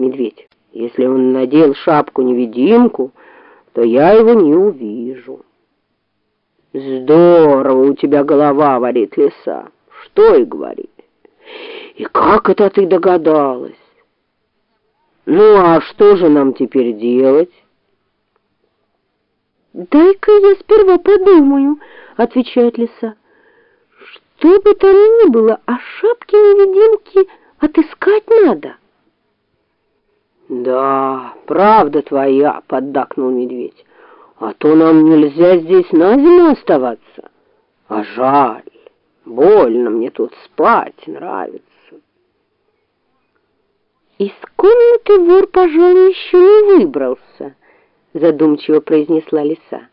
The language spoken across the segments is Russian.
медведь. «Если он надел шапку-невидимку, то я его не увижу». «Здорово у тебя голова варит лиса. Что и говорить. И как это ты догадалась? Ну, а что же нам теперь делать?» «Дай-ка я сперва подумаю», — отвечает лиса. «Что бы там ни было, а шапки-невидимки отыскать надо». «Да, правда твоя», — поддакнул медведь. «А то нам нельзя здесь на зиму оставаться. А жаль, больно мне тут спать нравится». «Из комнаты вор, пожалуй, еще не выбрался», — задумчиво произнесла лиса.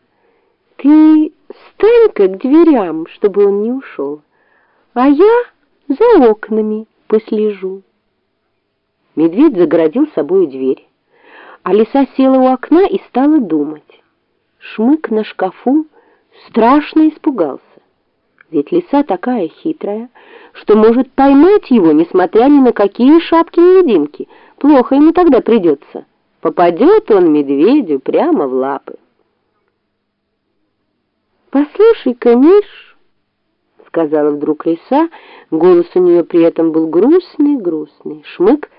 «Ты стань-ка к дверям, чтобы он не ушел, а я за окнами послежу». Медведь загородил собою дверь, а лиса села у окна и стала думать. Шмык на шкафу страшно испугался. Ведь лиса такая хитрая, что может поймать его, несмотря ни на какие шапки-невидимки. Плохо ему тогда придется. Попадет он медведю прямо в лапы. «Послушай-ка, Миш», — сказала вдруг лиса, голос у нее при этом был грустный-грустный. Шмык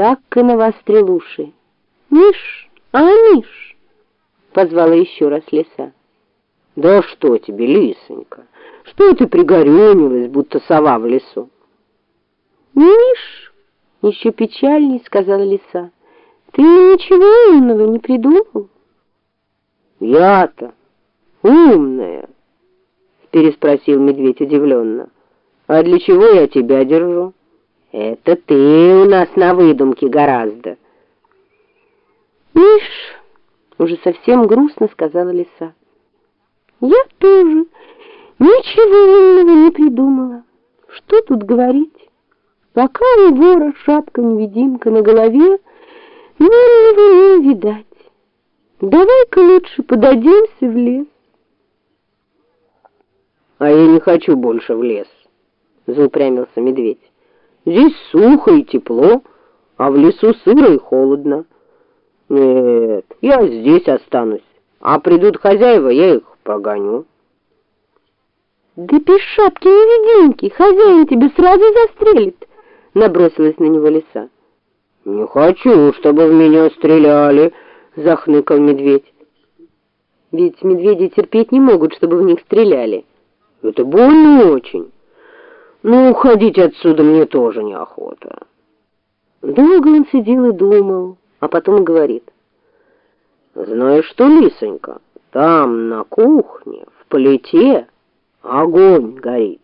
так и навострил уши. «Миш, а Миш?» — позвала еще раз лиса. «Да что тебе, лисонька, что ты пригорюнилась, будто сова в лесу?» «Миш!» — еще печальней сказала лиса. «Ты ничего умного не придумал?» «Я-то умная!» — переспросил медведь удивленно. «А для чего я тебя держу?» Это ты у нас на выдумке гораздо. Миш, уже совсем грустно сказала лиса. Я тоже ничего умного не придумала. Что тут говорить? Пока у вора шапка-невидимка на голове, нам его не увидать. Давай-ка лучше подадимся в лес. А я не хочу больше в лес, заупрямился медведь. Здесь сухо и тепло, а в лесу сыро и холодно. Нет, я здесь останусь, а придут хозяева, я их прогоню. Да без шапки невидимки, хозяин тебя сразу застрелит, набросилась на него лиса. Не хочу, чтобы в меня стреляли, захныкал медведь. Ведь медведи терпеть не могут, чтобы в них стреляли. Это больно очень. Ну, уходить отсюда мне тоже неохота. Долго он сидел и думал, а потом говорит. Знаешь что, Лисонька, там на кухне, в плите, огонь горит.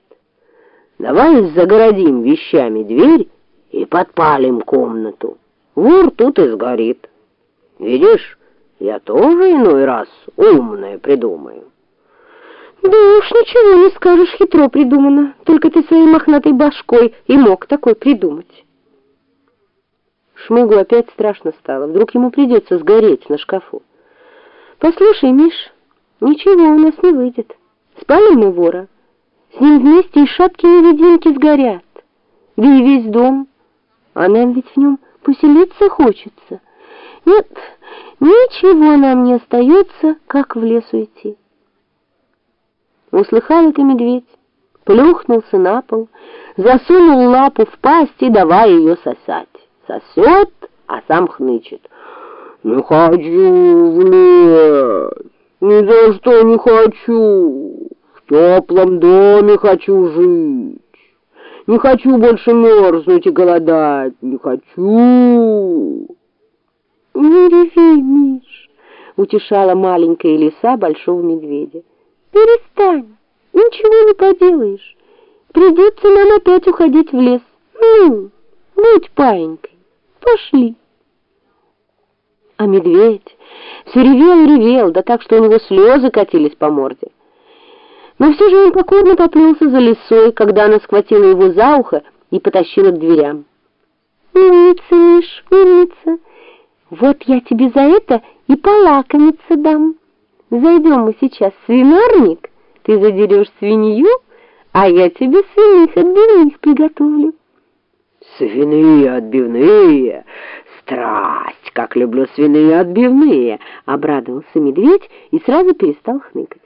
Давай загородим вещами дверь и подпалим комнату. Вор тут и сгорит. Видишь, я тоже иной раз умное придумаю. Да уж ничего не скажешь, хитро придумано. Только ты своей мохнатой башкой и мог такой придумать. Шмыгу опять страшно стало. Вдруг ему придется сгореть на шкафу. Послушай, Миш, ничего у нас не выйдет. Спалим мы вора. С ним вместе и шапки-невидимки сгорят. Да и весь дом. А нам ведь в нем поселиться хочется. Нет, ничего нам не остается, как в лес уйти. Услыхал это медведь, плюхнулся на пол, засунул лапу в пасть и давай ее сосать. Сосет, а сам хнычет. «Не хочу в лес, ни за что не хочу, в теплом доме хочу жить, не хочу больше мерзнуть и голодать, не хочу». «Не реви, Миш!» — утешала маленькая лиса большого медведя. Перестань, ничего не поделаешь. Придется нам опять уходить в лес. Ну, будь паинькой, пошли. А медведь все ревел и ревел, да так, что у него слезы катились по морде. Но все же он покорно поплелся за лисой, когда она схватила его за ухо и потащила к дверям. «Умница, Миш, умница! Вот я тебе за это и полакомиться дам». Зайдем мы сейчас в свинарник, ты задерешь свинью, а я тебе свиных отбивных приготовлю. Свиные отбивные, как люблю свиные отбивные!» — обрадовался медведь и сразу перестал хныкать.